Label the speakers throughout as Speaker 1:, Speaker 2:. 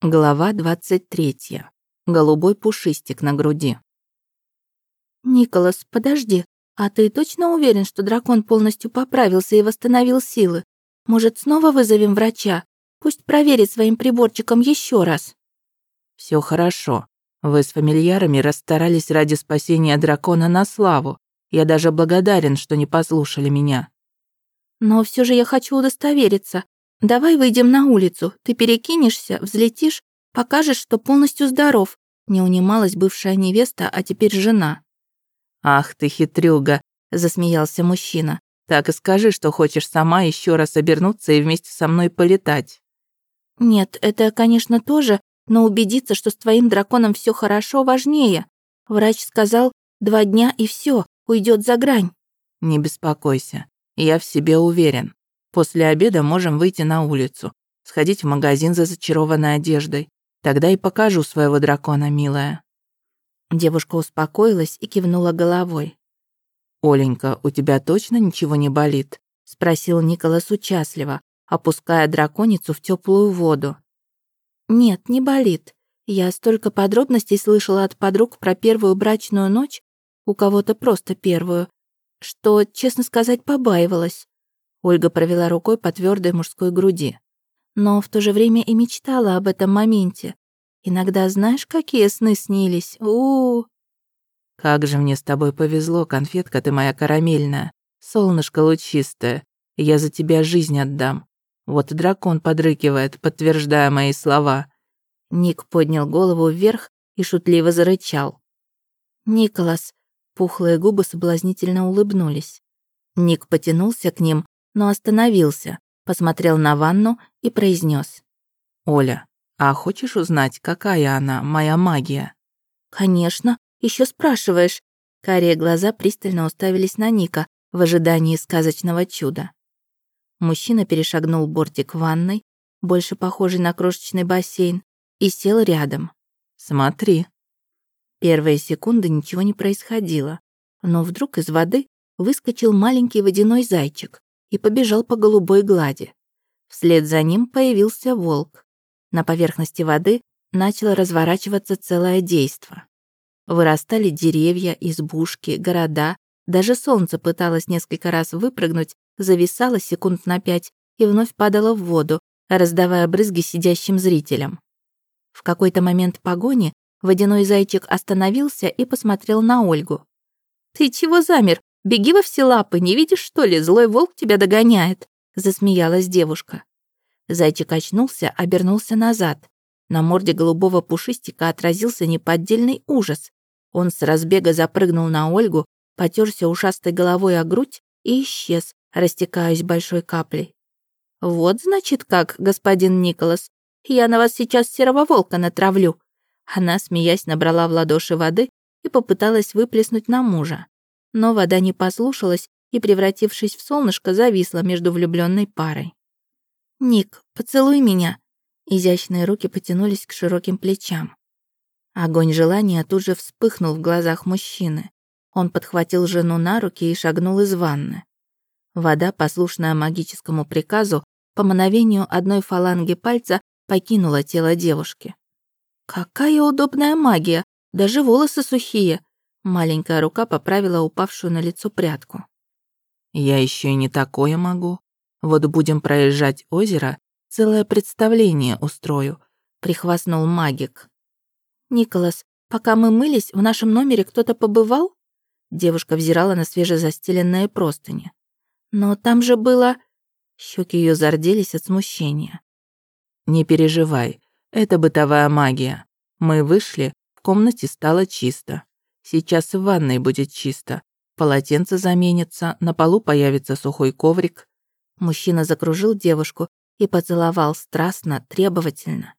Speaker 1: Глава 23. Голубой пушистик на груди.
Speaker 2: «Николас, подожди, а ты точно уверен, что дракон полностью поправился и восстановил силы? Может, снова вызовем врача? Пусть проверит своим приборчиком еще раз».
Speaker 1: Все хорошо. Вы с фамильярами расстарались ради спасения дракона на славу. Я даже благодарен, что не послушали меня».
Speaker 2: «Но все же я хочу удостовериться. «Давай выйдем на улицу, ты перекинешься, взлетишь, покажешь, что полностью здоров», не унималась бывшая невеста, а теперь жена.
Speaker 1: «Ах ты хитрюга», — засмеялся мужчина. «Так и скажи, что хочешь сама еще раз обернуться и вместе со мной полетать».
Speaker 2: «Нет, это, конечно, тоже, но убедиться, что с твоим драконом все хорошо, важнее. Врач сказал, два дня и все, уйдет за грань».
Speaker 1: «Не беспокойся, я в себе уверен. После обеда можем выйти на улицу, сходить в магазин за зачарованной одеждой. Тогда и покажу своего дракона, милая».
Speaker 2: Девушка успокоилась и кивнула головой.
Speaker 1: «Оленька, у тебя точно ничего не болит?» — спросил Николас участливо, опуская драконицу в теплую воду.
Speaker 2: «Нет, не болит. Я столько подробностей слышала от подруг про первую брачную ночь, у кого-то просто первую, что, честно сказать, побаивалась. Ольга провела рукой по твердой мужской груди. Но в то же время и мечтала об этом моменте. Иногда знаешь, какие сны снились? У, -у, -у.
Speaker 1: Как же мне с тобой повезло, конфетка ты моя карамельная, солнышко лучистое. Я за тебя жизнь отдам. Вот дракон подрыкивает, подтверждая мои слова.
Speaker 2: Ник поднял голову вверх и шутливо зарычал. «Николас!» Пухлые губы соблазнительно улыбнулись. Ник потянулся к ним, но остановился, посмотрел на ванну и произнес:
Speaker 1: «Оля, а хочешь узнать, какая она, моя магия?»
Speaker 2: «Конечно, еще спрашиваешь». Карие глаза пристально уставились на Ника в ожидании сказочного чуда. Мужчина перешагнул бортик ванной, больше похожий на крошечный бассейн, и сел рядом.
Speaker 1: «Смотри».
Speaker 2: Первые секунды ничего не происходило, но вдруг из воды выскочил маленький водяной зайчик и побежал по голубой глади. Вслед за ним появился волк. На поверхности воды начало разворачиваться целое действо. Вырастали деревья, избушки, города. Даже солнце пыталось несколько раз выпрыгнуть, зависало секунд на пять и вновь падало в воду, раздавая брызги сидящим зрителям. В какой-то момент погони водяной зайчик остановился и посмотрел на Ольгу. «Ты чего замер? Беги во все лапы, не видишь, что ли? Злой волк тебя догоняет!» Засмеялась девушка. Зайчик очнулся, обернулся назад. На морде голубого пушистика отразился неподдельный ужас. Он с разбега запрыгнул на Ольгу, потерся ушастой головой о грудь и исчез, растекаясь большой каплей. «Вот, значит, как, господин Николас, я на вас сейчас серого волка натравлю». Она, смеясь, набрала в ладоши воды и попыталась выплеснуть на мужа но вода не послушалась и, превратившись в солнышко, зависла между влюбленной парой. «Ник, поцелуй меня!» Изящные руки потянулись к широким плечам. Огонь желания тут же вспыхнул в глазах мужчины. Он подхватил жену на руки и шагнул из ванны. Вода, послушная магическому приказу, по мановению одной фаланги пальца покинула тело девушки. «Какая удобная магия! Даже волосы сухие!» Маленькая рука поправила упавшую на лицо прядку.
Speaker 1: «Я еще и не такое могу. Вот будем проезжать озеро, целое представление устрою», — прихвастнул магик.
Speaker 2: «Николас, пока мы мылись, в нашем номере кто-то побывал?» Девушка взирала на свежезастеленные простыни. «Но там же было...» Щеки ее зарделись от смущения.
Speaker 1: «Не переживай, это бытовая магия. Мы вышли, в комнате стало чисто. Сейчас в ванной будет чисто. Полотенце заменится, на полу появится сухой коврик.
Speaker 2: Мужчина закружил девушку и поцеловал страстно, требовательно.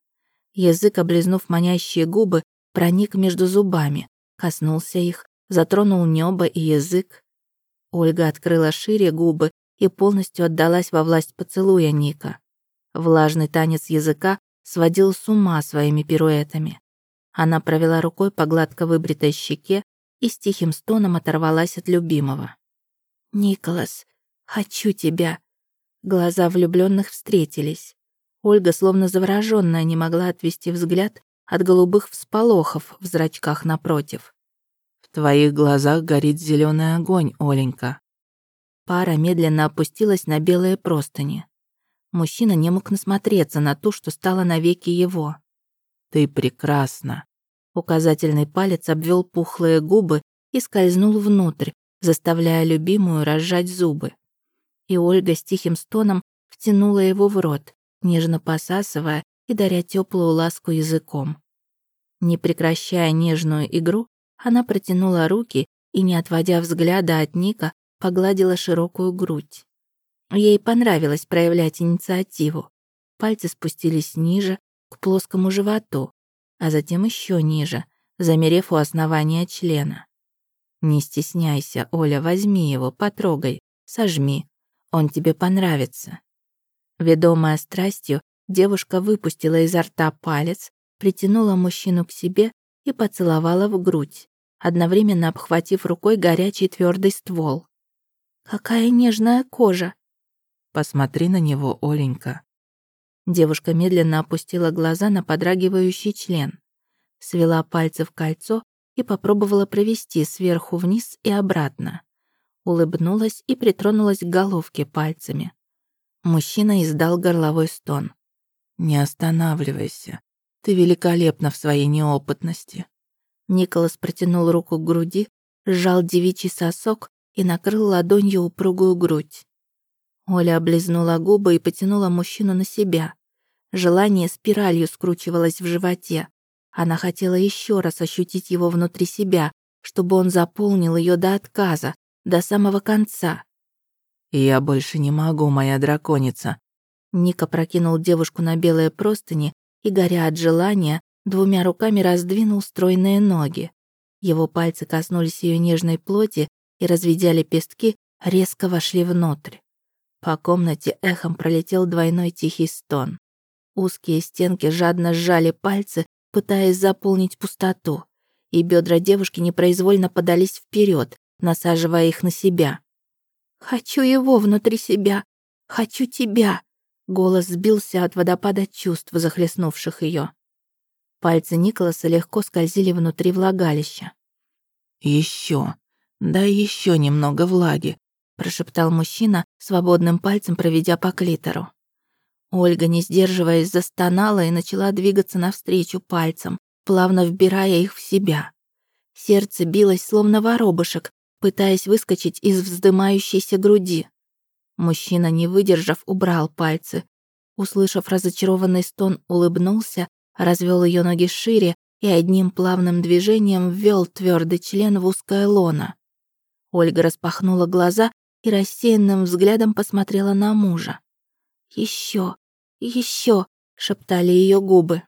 Speaker 2: Язык, облизнув манящие губы, проник между зубами, коснулся их, затронул небо и язык. Ольга открыла шире губы и полностью отдалась во власть поцелуя Ника. Влажный танец языка сводил с ума своими пируэтами. Она провела рукой по гладко выбритой щеке и с тихим стоном оторвалась от любимого. «Николас, хочу тебя!» Глаза влюбленных встретились. Ольга, словно заворожённая, не могла отвести взгляд от голубых всполохов в зрачках напротив.
Speaker 1: «В твоих глазах горит зеленый огонь, Оленька».
Speaker 2: Пара медленно опустилась на белые простыни. Мужчина не мог насмотреться на ту, что стала навеки его.
Speaker 1: «Ты прекрасна».
Speaker 2: Указательный палец обвел пухлые губы и скользнул внутрь, заставляя любимую разжать зубы. И Ольга с тихим стоном втянула его в рот, нежно посасывая и даря теплую ласку языком. Не прекращая нежную игру, она протянула руки и, не отводя взгляда от Ника, погладила широкую грудь. Ей понравилось проявлять инициативу. Пальцы спустились ниже, к плоскому животу, а затем еще ниже, замерев у основания члена. «Не стесняйся, Оля, возьми его, потрогай, сожми. Он тебе понравится». Ведомая страстью, девушка выпустила изо рта палец, притянула мужчину к себе и поцеловала в грудь, одновременно обхватив рукой горячий твердый ствол. «Какая нежная кожа!»
Speaker 1: «Посмотри на него, Оленька».
Speaker 2: Девушка медленно опустила глаза на подрагивающий член, свела пальцы в кольцо и попробовала провести сверху вниз и обратно. Улыбнулась и притронулась к головке пальцами. Мужчина издал горловой стон.
Speaker 1: «Не останавливайся. Ты великолепна в своей неопытности».
Speaker 2: Николас протянул руку к груди, сжал девичий сосок и накрыл ладонью упругую грудь. Оля облизнула губы и потянула мужчину на себя. Желание спиралью скручивалось в животе. Она хотела еще раз ощутить его внутри себя, чтобы он заполнил ее до отказа, до самого конца.
Speaker 1: «Я больше не могу, моя драконица».
Speaker 2: Ника прокинул девушку на белые простыни и, горя от желания, двумя руками раздвинул стройные ноги. Его пальцы коснулись ее нежной плоти и, разведя лепестки, резко вошли внутрь. По комнате эхом пролетел двойной тихий стон. Узкие стенки жадно сжали пальцы, пытаясь заполнить пустоту, и бедра девушки непроизвольно подались вперед, насаживая их на себя. «Хочу его внутри себя! Хочу тебя!» Голос сбился от водопада чувств, захлестнувших ее. Пальцы Николаса легко скользили внутри влагалища.
Speaker 1: Еще, да еще немного влаги», прошептал мужчина, свободным пальцем проведя по клитору.
Speaker 2: Ольга, не сдерживаясь, застонала и начала двигаться навстречу пальцем, плавно вбирая их в себя. Сердце билось, словно воробышек, пытаясь выскочить из вздымающейся груди. Мужчина, не выдержав, убрал пальцы. Услышав разочарованный стон, улыбнулся, развел ее ноги шире и одним плавным движением ввел твердый член в узкое лоно. Ольга распахнула глаза и рассеянным взглядом посмотрела на мужа. Еще, еще, шептали ее губы.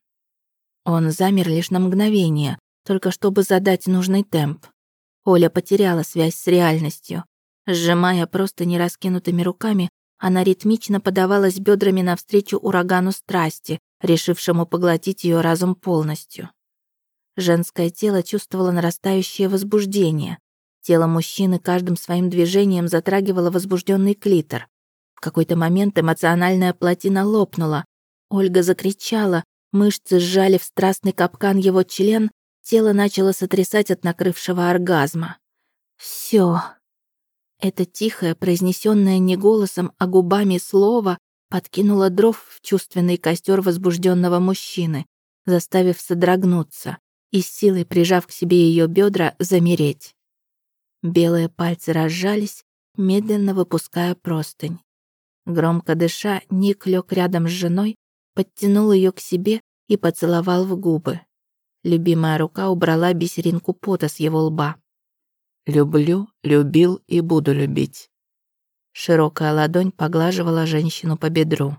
Speaker 2: Он замер лишь на мгновение, только чтобы задать нужный темп. Оля потеряла связь с реальностью. Сжимая просто нераскинутыми руками, она ритмично подавалась бедрами навстречу урагану страсти, решившему поглотить ее разум полностью. Женское тело чувствовало нарастающее возбуждение. Тело мужчины каждым своим движением затрагивало возбужденный клитор. В какой-то момент эмоциональная плотина лопнула. Ольга закричала, мышцы сжали в страстный капкан его член, тело начало сотрясать от накрывшего оргазма. Все. Это тихое, произнесенное не голосом, а губами слово подкинуло дров в чувственный костер возбужденного мужчины, заставив содрогнуться и с силой прижав к себе ее бедра, замереть. Белые пальцы разжались, медленно выпуская простынь. Громко дыша, Ник лег рядом с женой, подтянул ее к себе и поцеловал в губы. Любимая рука убрала бисеринку пота с его лба.
Speaker 1: «Люблю, любил и буду любить».
Speaker 2: Широкая ладонь поглаживала женщину по бедру.